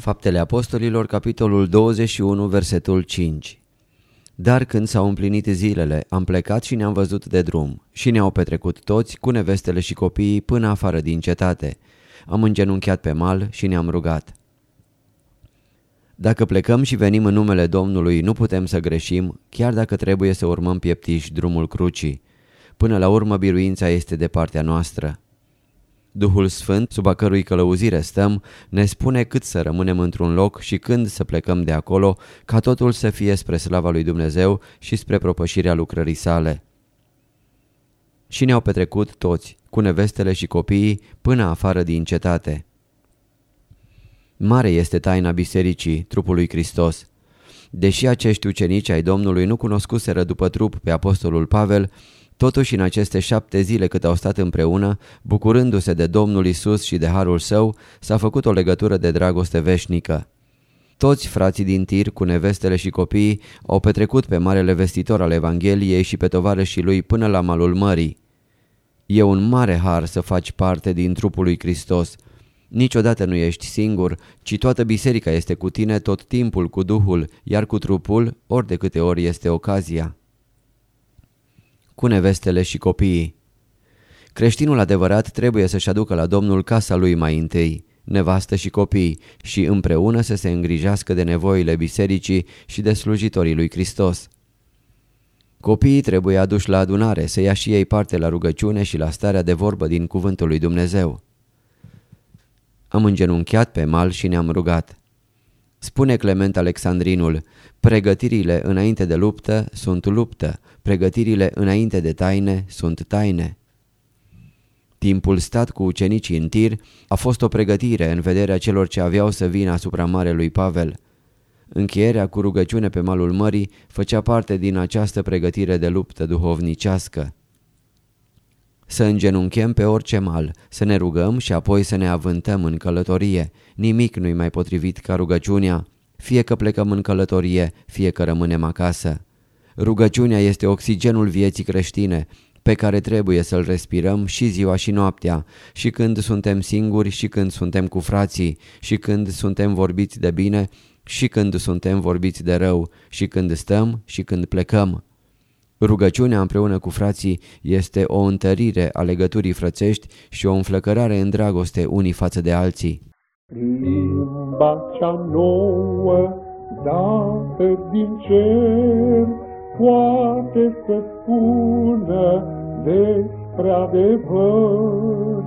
Faptele Apostolilor, capitolul 21, versetul 5 Dar când s-au împlinit zilele, am plecat și ne-am văzut de drum și ne-au petrecut toți cu nevestele și copiii până afară din cetate. Am îngenunchiat pe mal și ne-am rugat. Dacă plecăm și venim în numele Domnului, nu putem să greșim, chiar dacă trebuie să urmăm pieptiși drumul crucii. Până la urmă, biruința este de partea noastră. Duhul Sfânt, sub a cărui călăuzire stăm, ne spune cât să rămânem într-un loc și când să plecăm de acolo, ca totul să fie spre slava lui Dumnezeu și spre propășirea lucrării sale. Și ne-au petrecut toți, cu nevestele și copiii, până afară din cetate. Mare este taina bisericii, trupului Hristos. Deși acești ucenici ai Domnului nu cunoscuseră după trup pe apostolul Pavel, totuși în aceste șapte zile cât au stat împreună, bucurându-se de Domnul Isus și de harul său, s-a făcut o legătură de dragoste veșnică. Toți frații din tir, cu nevestele și copiii, au petrecut pe marele vestitor al Evangheliei și pe tovarășii lui până la malul mării. E un mare har să faci parte din trupul lui Hristos, Niciodată nu ești singur, ci toată biserica este cu tine tot timpul cu Duhul, iar cu trupul ori de câte ori este ocazia. Cu nevestele și copiii Creștinul adevărat trebuie să-și aducă la Domnul casa lui mai întâi, nevastă și copii, și împreună să se îngrijească de nevoile bisericii și de slujitorii lui Hristos. Copiii trebuie aduși la adunare să ia și ei parte la rugăciune și la starea de vorbă din cuvântul lui Dumnezeu. Am îngenunchiat pe mal și ne-am rugat. Spune Clement Alexandrinul, pregătirile înainte de luptă sunt luptă, pregătirile înainte de taine sunt taine. Timpul stat cu ucenicii în tir a fost o pregătire în vederea celor ce aveau să vină asupra Marelui Pavel. Încheierea cu rugăciune pe malul mării făcea parte din această pregătire de luptă duhovnicească să îngenunchem pe orice mal, să ne rugăm și apoi să ne avântăm în călătorie. Nimic nu-i mai potrivit ca rugăciunea, fie că plecăm în călătorie, fie că rămânem acasă. Rugăciunea este oxigenul vieții creștine, pe care trebuie să-l respirăm și ziua și noaptea, și când suntem singuri și când suntem cu frații, și când suntem vorbiți de bine și când suntem vorbiți de rău, și când stăm și când plecăm. Rugăciunea împreună cu frații este o întărire a legăturii frățești și o înflăcărare în dragoste unii față de alții. Limba cea nouă, dată din cer, poate să spună despre adevăr.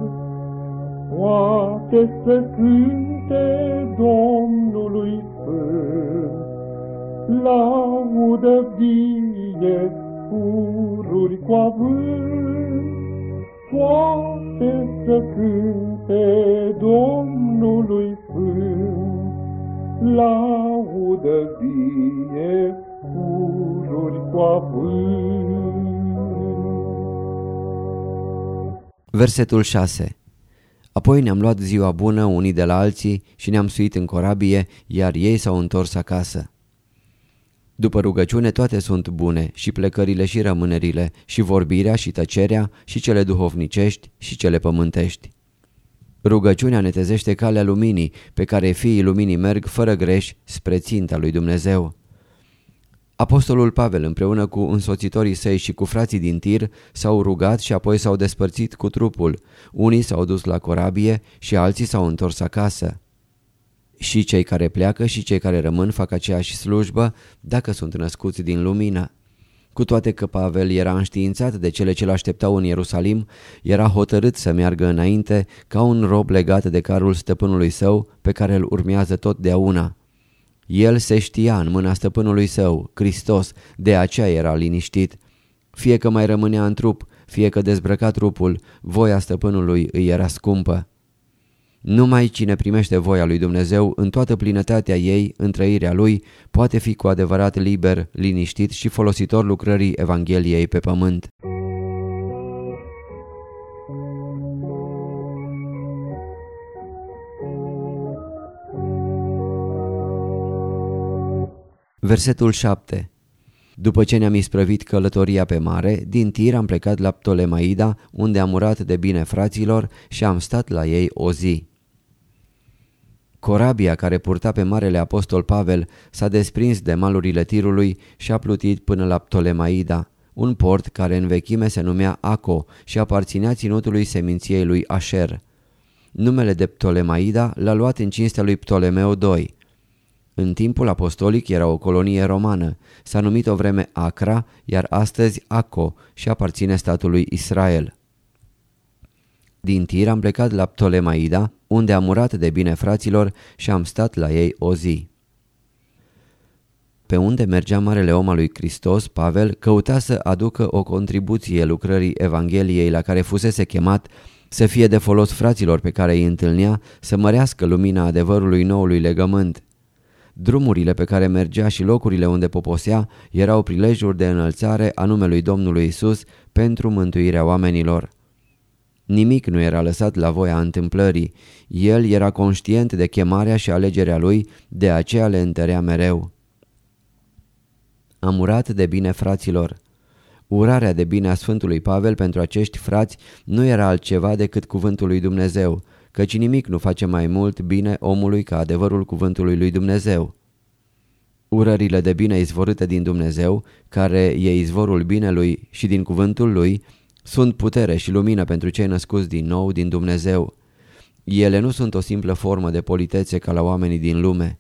Poate să cânte Domnului Sfânt, laudă vie pururi cu avânt, poate să cânte Domnului Sfânt, laudă vie pururi cu avânt. Versetul 6 Apoi ne-am luat ziua bună unii de la alții și ne-am suit în corabie, iar ei s-au întors acasă. După rugăciune toate sunt bune, și plecările și rămânerile, și vorbirea și tăcerea, și cele duhovnicești și cele pământești. Rugăciunea netezește calea luminii, pe care fiii luminii merg fără greș spre ținta lui Dumnezeu. Apostolul Pavel împreună cu însoțitorii săi și cu frații din tir s-au rugat și apoi s-au despărțit cu trupul. Unii s-au dus la corabie și alții s-au întors acasă. Și cei care pleacă și cei care rămân fac aceeași slujbă dacă sunt născuți din lumină. Cu toate că Pavel era înștiințat de cele ce l-așteptau în Ierusalim, era hotărât să meargă înainte ca un rob legat de carul stăpânului său pe care îl urmează totdeauna. El se știa în mâna stăpânului său, Hristos, de aceea era liniștit. Fie că mai rămânea în trup, fie că dezbrăca trupul, voia stăpânului îi era scumpă. Numai cine primește voia lui Dumnezeu în toată plinătatea ei, în trăirea lui, poate fi cu adevărat liber, liniștit și folositor lucrării Evangheliei pe pământ. Versetul 7 După ce ne-am isprăvit călătoria pe mare, din tir am plecat la Ptolemaida, unde am urat de bine fraților și am stat la ei o zi. Corabia care purta pe Marele Apostol Pavel s-a desprins de malurile tirului și a plutit până la Ptolemaida, un port care în vechime se numea Aco și aparținea ținutului seminției lui Asher. Numele de Ptolemaida l-a luat în cinstea lui Ptolemeu II. În timpul apostolic era o colonie romană, s-a numit o vreme Acra, iar astăzi Aco și aparține statului Israel. Din tir am plecat la Ptolemaida, unde am urat de bine fraților și am stat la ei o zi. Pe unde mergea marele om al lui Hristos, Pavel căuta să aducă o contribuție lucrării Evangheliei la care fusese chemat să fie de folos fraților pe care îi întâlnea, să mărească lumina adevărului noului legământ. Drumurile pe care mergea și locurile unde poposea erau prilejuri de înălțare a numelui Domnului Isus pentru mântuirea oamenilor. Nimic nu era lăsat la voia întâmplării. El era conștient de chemarea și alegerea lui, de aceea le întărea mereu. Am urat de bine fraților. Urarea de bine a Sfântului Pavel pentru acești frați nu era altceva decât cuvântul lui Dumnezeu, căci nimic nu face mai mult bine omului ca adevărul cuvântului lui Dumnezeu. Urările de bine izvorâte din Dumnezeu, care e izvorul binelui și din cuvântul lui, sunt putere și lumină pentru cei născuți din nou din Dumnezeu. Ele nu sunt o simplă formă de politețe ca la oamenii din lume.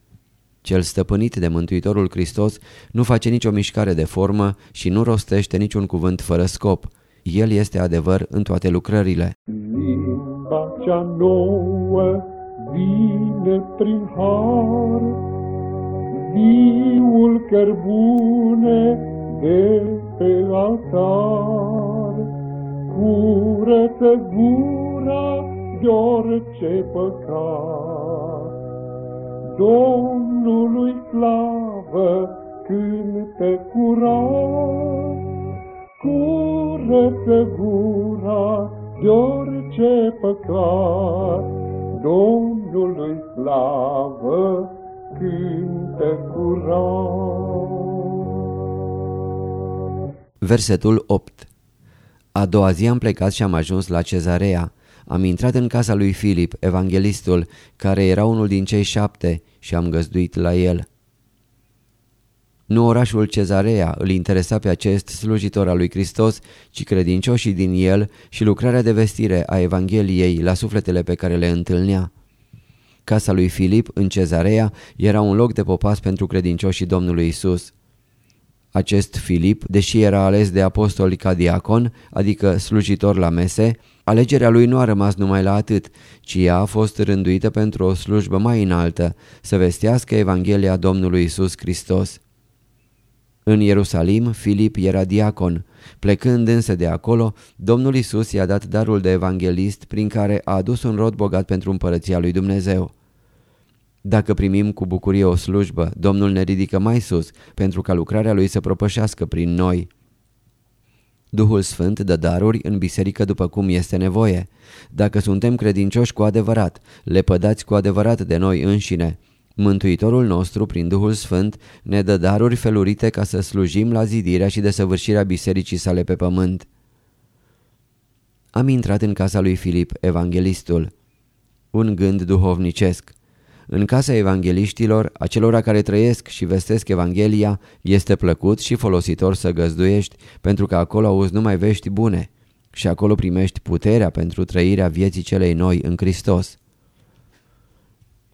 Cel stăpânit de Mântuitorul Hristos nu face nicio mișcare de formă și nu rostește niciun cuvânt fără scop. El este adevăr în toate lucrările. Limba cea nouă vine prin har, viul cărbune de pe altar curăță gura de orice păcat. Domnului slavă cântă curat, curăță gura de orice păcat. Domnului slavă cântă curat. Versetul 8 a doua zi am plecat și am ajuns la cezarea. Am intrat în casa lui Filip, evanghelistul, care era unul din cei șapte și am găzduit la el. Nu orașul Cezarea îl interesa pe acest slujitor al lui Hristos, ci credincioșii din el și lucrarea de vestire a Evangheliei la sufletele pe care le întâlnea. Casa lui Filip în Cezarea era un loc de popas pentru credincioșii Domnului Isus. Acest Filip, deși era ales de apostoli ca diacon, adică slujitor la mese, alegerea lui nu a rămas numai la atât, ci ea a fost rânduită pentru o slujbă mai înaltă, să vestească Evanghelia Domnului Isus Hristos. În Ierusalim, Filip era diacon. Plecând însă de acolo, Domnul Isus i-a dat darul de evanghelist prin care a adus un rod bogat pentru împărăția lui Dumnezeu. Dacă primim cu bucurie o slujbă, Domnul ne ridică mai sus pentru ca lucrarea Lui să propășească prin noi. Duhul Sfânt dă daruri în biserică după cum este nevoie. Dacă suntem credincioși cu adevărat, lepădați cu adevărat de noi înșine, Mântuitorul nostru, prin Duhul Sfânt, ne dă daruri felurite ca să slujim la zidirea și desăvârșirea bisericii sale pe pământ. Am intrat în casa lui Filip, evanghelistul. Un gând duhovnicesc. În casa evangeliștilor, acelora care trăiesc și vestesc Evanghelia, este plăcut și folositor să găzduiești, pentru că acolo auzi numai vești bune și acolo primești puterea pentru trăirea vieții celei noi în Hristos.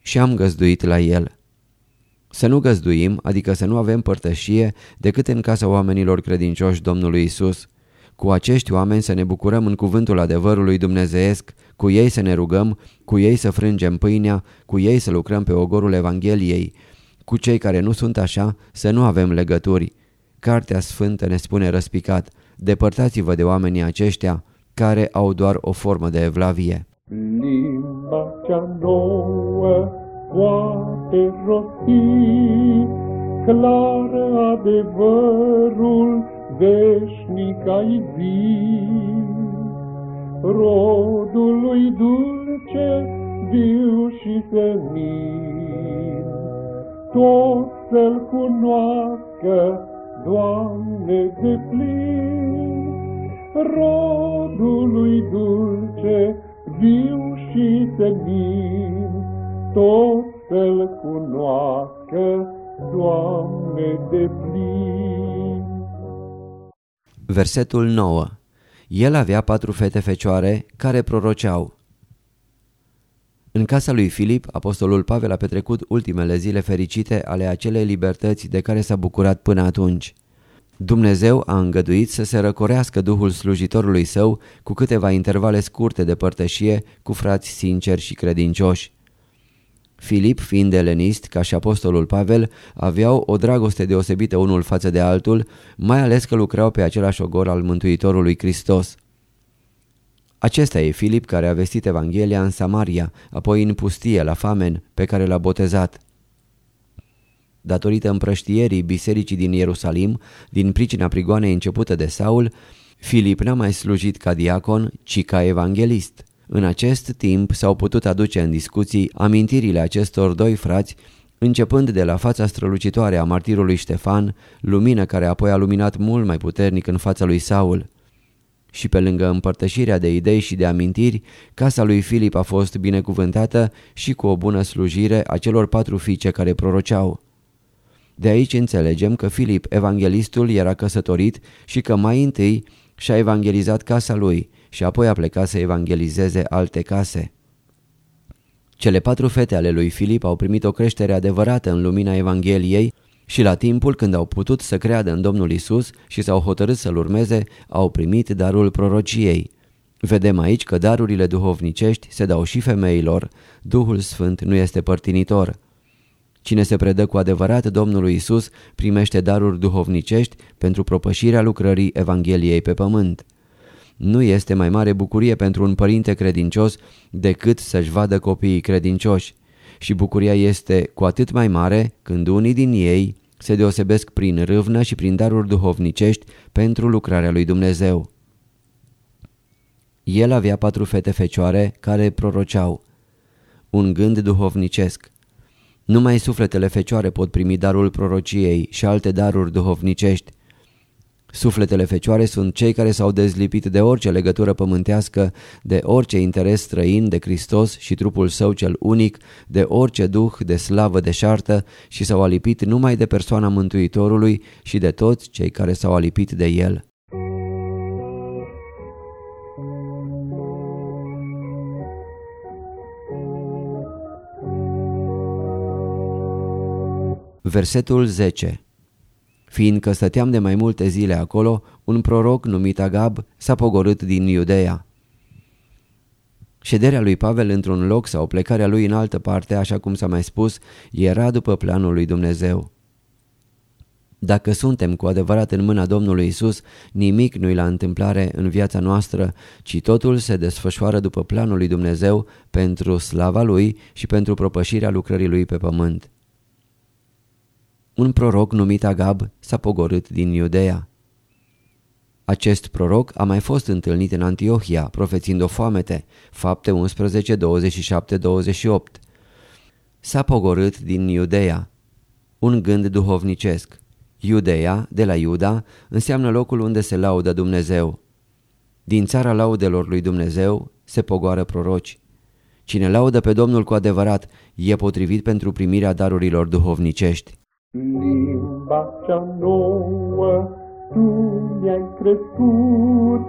și am găzduit la el. Să nu găzduim, adică să nu avem părtășie decât în casa oamenilor credincioși Domnului Isus. Cu acești oameni să ne bucurăm în cuvântul adevărului dumnezeesc, cu ei să ne rugăm, cu ei să frângem pâinea, cu ei să lucrăm pe ogorul Evangheliei. Cu cei care nu sunt așa, să nu avem legături. Cartea Sfântă ne spune răspicat, depărtați-vă de oamenii aceștia care au doar o formă de evlavie. Limba cea nouă poate rosti, clară adevărul veșnic ai zi. Rodul lui dulce, viu și senin, tot să-L cunoască, Doamne, de plin. Rodul lui dulce, viu și senin, tot să-L cunoască, Doamne, de plin. Versetul 9 El avea patru fete fecioare care proroceau. În casa lui Filip, apostolul Pavel a petrecut ultimele zile fericite ale acelei libertăți de care s-a bucurat până atunci. Dumnezeu a îngăduit să se răcorească Duhul slujitorului său cu câteva intervale scurte de părtășie cu frați sinceri și credincioși. Filip, fiind elenist, ca și apostolul Pavel, aveau o dragoste deosebită unul față de altul, mai ales că lucrau pe același ogor al Mântuitorului Hristos. Acesta e Filip care a vestit Evanghelia în Samaria, apoi în pustie la Famen, pe care l-a botezat. Datorită împrăștierii bisericii din Ierusalim, din pricina prigoanei începută de Saul, Filip n-a mai slujit ca diacon, ci ca evanghelist. În acest timp s-au putut aduce în discuții amintirile acestor doi frați, începând de la fața strălucitoare a martirului Ștefan, lumină care apoi a luminat mult mai puternic în fața lui Saul. Și pe lângă împărtășirea de idei și de amintiri, casa lui Filip a fost binecuvântată și cu o bună slujire a celor patru fiice care proroceau. De aici înțelegem că Filip, evanghelistul, era căsătorit și că mai întâi și-a evangelizat casa lui și apoi a plecat să evangelizeze alte case. Cele patru fete ale lui Filip au primit o creștere adevărată în lumina Evangheliei și la timpul când au putut să creadă în Domnul Isus și s-au hotărât să-L urmeze, au primit darul prorociei. Vedem aici că darurile duhovnicești se dau și femeilor, Duhul Sfânt nu este părtinitor. Cine se predă cu adevărat Domnului Isus primește daruri duhovnicești pentru propășirea lucrării Evangheliei pe pământ. Nu este mai mare bucurie pentru un părinte credincios decât să-și vadă copiii credincioși și bucuria este cu atât mai mare când unii din ei se deosebesc prin râvnă și prin daruri duhovnicești pentru lucrarea lui Dumnezeu. El avea patru fete fecioare care proroceau. Un gând duhovnicesc. Numai sufletele fecioare pot primi darul prorociei și alte daruri duhovnicești. Sufletele fecioare sunt cei care s-au dezlipit de orice legătură pământească, de orice interes străin de Hristos și trupul său cel unic, de orice duh de slavă deșartă și s-au alipit numai de persoana Mântuitorului și de toți cei care s-au alipit de El. Versetul 10 Fiindcă stăteam de mai multe zile acolo, un proroc numit Agab s-a pogorât din Iudeea. Șederea lui Pavel într-un loc sau plecarea lui în altă parte, așa cum s-a mai spus, era după planul lui Dumnezeu. Dacă suntem cu adevărat în mâna Domnului Isus, nimic nu-i la întâmplare în viața noastră, ci totul se desfășoară după planul lui Dumnezeu pentru slava Lui și pentru propășirea lucrării Lui pe pământ un proroc numit Agab s-a pogorât din Iudeea. Acest proroc a mai fost întâlnit în Antiohia, profețind o foamete, fapte 11, 27, 28. S-a pogorât din Iudeea. Un gând duhovnicesc. Iudeea, de la Iuda, înseamnă locul unde se laudă Dumnezeu. Din țara laudelor lui Dumnezeu se pogoară proroci. Cine laudă pe Domnul cu adevărat e potrivit pentru primirea darurilor duhovnicești. Limba cea nouă Tu mi-ai crescut,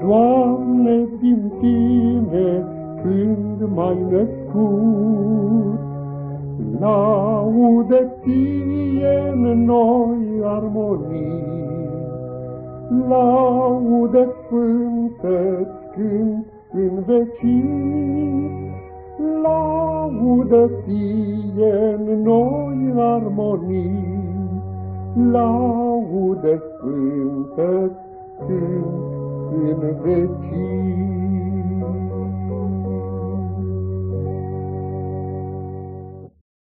Doamne, din Tine când m-ai născut. Laudă ție în noi armonii, Laudă sfântă cânt în vecii, Laudă ție în noi armonii, Laudă sfântă cânt în vecii.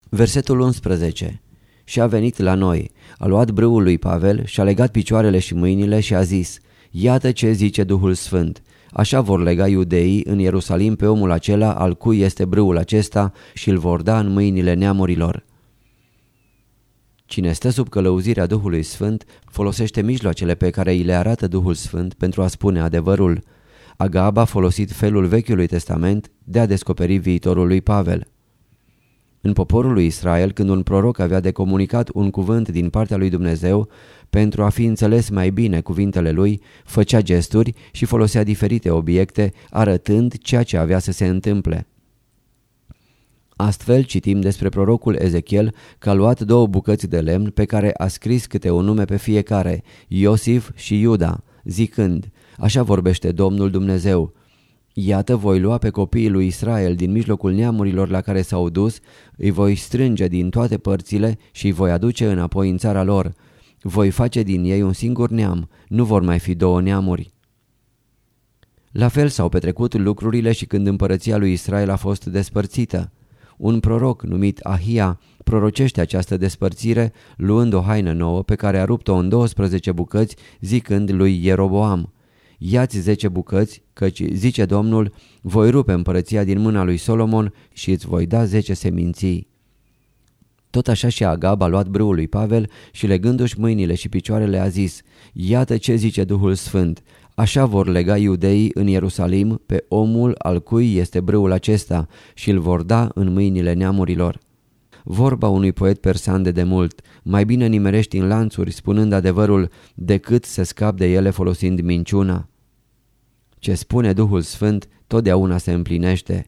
Versetul 11 Și a venit la noi, a luat brâul lui Pavel și a legat picioarele și mâinile și a zis, Iată ce zice Duhul Sfânt, așa vor lega iudeii în Ierusalim pe omul acela al cui este brâul acesta și îl vor da în mâinile neamurilor. Cine stă sub călăuzirea Duhului Sfânt folosește mijloacele pe care îi le arată Duhul Sfânt pentru a spune adevărul. Agab a folosit felul Vechiului Testament de a descoperi viitorul lui Pavel. În poporul lui Israel, când un proroc avea de comunicat un cuvânt din partea lui Dumnezeu, pentru a fi înțeles mai bine cuvintele lui, făcea gesturi și folosea diferite obiecte, arătând ceea ce avea să se întâmple. Astfel citim despre prorocul Ezechiel că a luat două bucăți de lemn pe care a scris câte un nume pe fiecare, Iosif și Iuda, zicând, așa vorbește Domnul Dumnezeu, Iată voi lua pe copiii lui Israel din mijlocul neamurilor la care s-au dus, îi voi strânge din toate părțile și îi voi aduce înapoi în țara lor. Voi face din ei un singur neam, nu vor mai fi două neamuri. La fel s-au petrecut lucrurile și când împărăția lui Israel a fost despărțită. Un proroc numit Ahia prorocește această despărțire luând o haină nouă pe care a rupt-o în 12 bucăți zicând lui Ieroboam Iați zece bucăți, căci, zice Domnul, voi rupe împărăția din mâna lui Solomon și îți voi da zece seminții. Tot așa și Agab a luat brâul lui Pavel și legându-și mâinile și picioarele a zis, Iată ce zice Duhul Sfânt, așa vor lega iudeii în Ierusalim pe omul al cui este brâul acesta și îl vor da în mâinile neamurilor. Vorba unui poet persan de demult, mai bine nimerești în lanțuri spunând adevărul decât să scap de ele folosind minciuna. Ce spune Duhul Sfânt totdeauna se împlinește.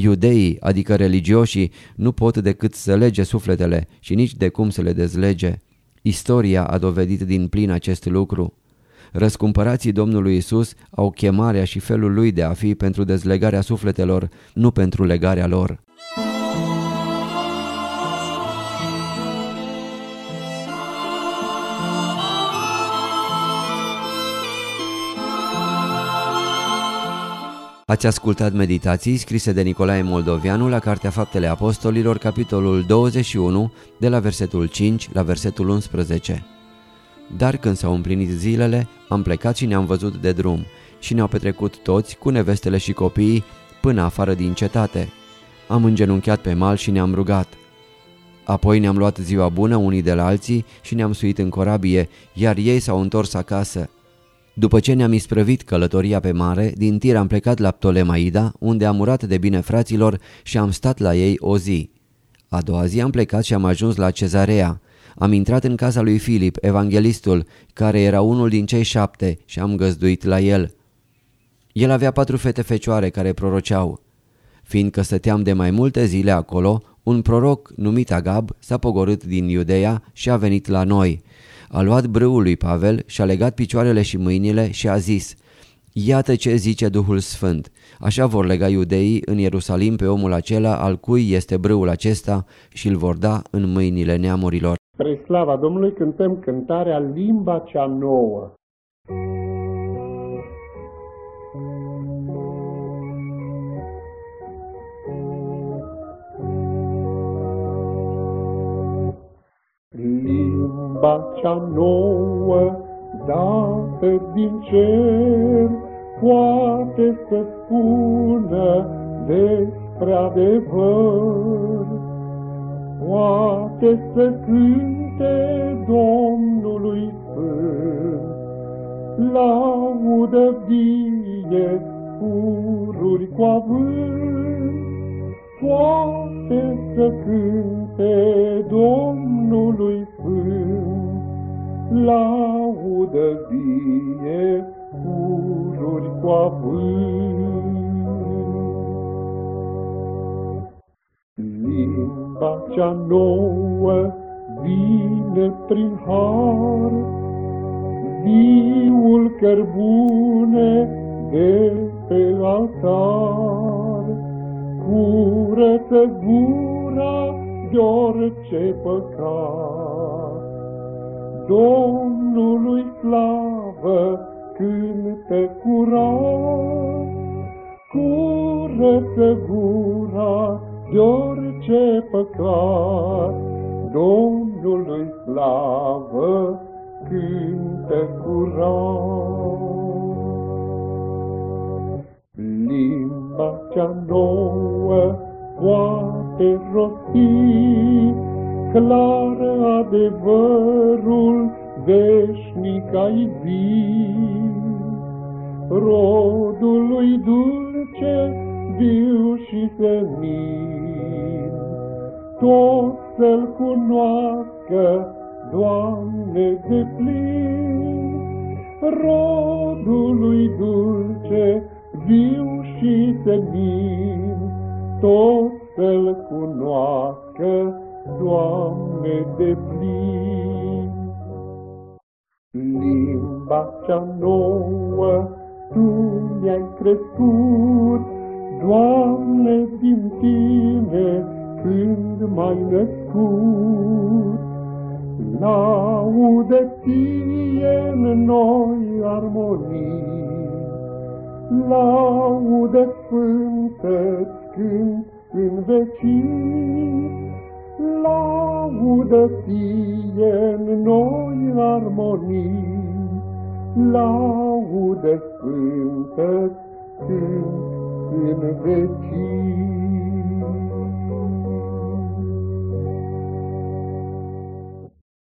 Iudeii, adică religioșii, nu pot decât să lege sufletele și nici de cum să le dezlege. Istoria a dovedit din plin acest lucru. Răscumpărații Domnului Isus au chemarea și felul lui de a fi pentru dezlegarea sufletelor, nu pentru legarea lor. Ați ascultat meditații scrise de Nicolae Moldovianu la Cartea Faptele Apostolilor, capitolul 21, de la versetul 5 la versetul 11. Dar când s-au împlinit zilele, am plecat și ne-am văzut de drum și ne-au petrecut toți cu nevestele și copiii până afară din cetate. Am îngenunchiat pe mal și ne-am rugat. Apoi ne-am luat ziua bună unii de la alții și ne-am suit în corabie, iar ei s-au întors acasă. După ce ne-am isprăvit călătoria pe mare, din tir am plecat la Ptolemaida, unde am urat de bine fraților și am stat la ei o zi. A doua zi am plecat și am ajuns la Cezarea. Am intrat în casa lui Filip, evanghelistul, care era unul din cei șapte și am găzduit la el. El avea patru fete fecioare care proroceau. Fiindcă stăteam de mai multe zile acolo, un proroc numit Agab s-a pogorât din Iudeea și a venit la noi a luat brâul lui Pavel și a legat picioarele și mâinile și a zis Iată ce zice Duhul Sfânt, așa vor lega iudeii în Ierusalim pe omul acela al cui este brâul acesta și îl vor da în mâinile neamurilor. Spre slava Domnului cântăm cântarea Limba cea nouă. Limba cea nouă, dată din cer, poate să spună despre adevăr. Poate să cânte Domnului Sfânt, laudă vie pururi cu avânt. Poate să cânte Domnului laudă vie, pururi cu avânt. limba cea nouă vine prin har, viul cărbune de pe altar. Curăță gura de orice păcat. Domnului slavă cântă curat, curăță gura de orice păcat. Domnului slavă cântă curat. Limba cea nouă poate rosti, clar adevărul veșnic ai vii. Rodul lui dulce, viu și senin, tot să-l cunoască, Doamne, de plin. Rodul lui dulce, viu și senin, tot să-l cunoască, Doamne, de plin. Limba cea nouă Tu mi-ai crescut, Doamne, din Tine când m-ai născut. Laudă Ție în noi armonii, Laudă Sfântă când în vecii, Laudă ție în noi armonii, Laudă sfântă când în vecii.